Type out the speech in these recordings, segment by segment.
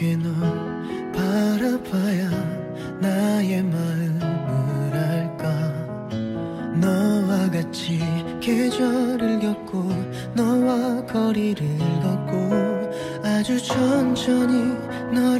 이렇게 널 바라봐야 나의 마음을 알까? 너와 같이 계절을 겪고 너와 거리를 걷고 아주 천천히 널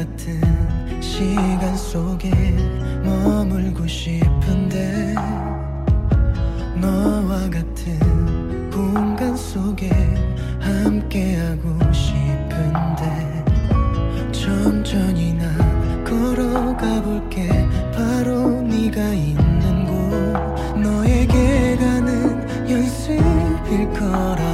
같은 시간 속에 머물고 싶은데 너와 같은 공간 속에 함께하고 싶은데 천천히 나 걸어가 볼게. 바로 네가 있는 곳 너에게 가는 연습일 거라.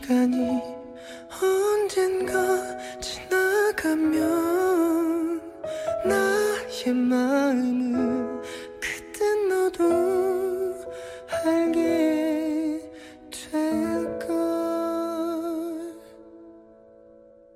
시간이 언젠가 지나가면 나의 마음은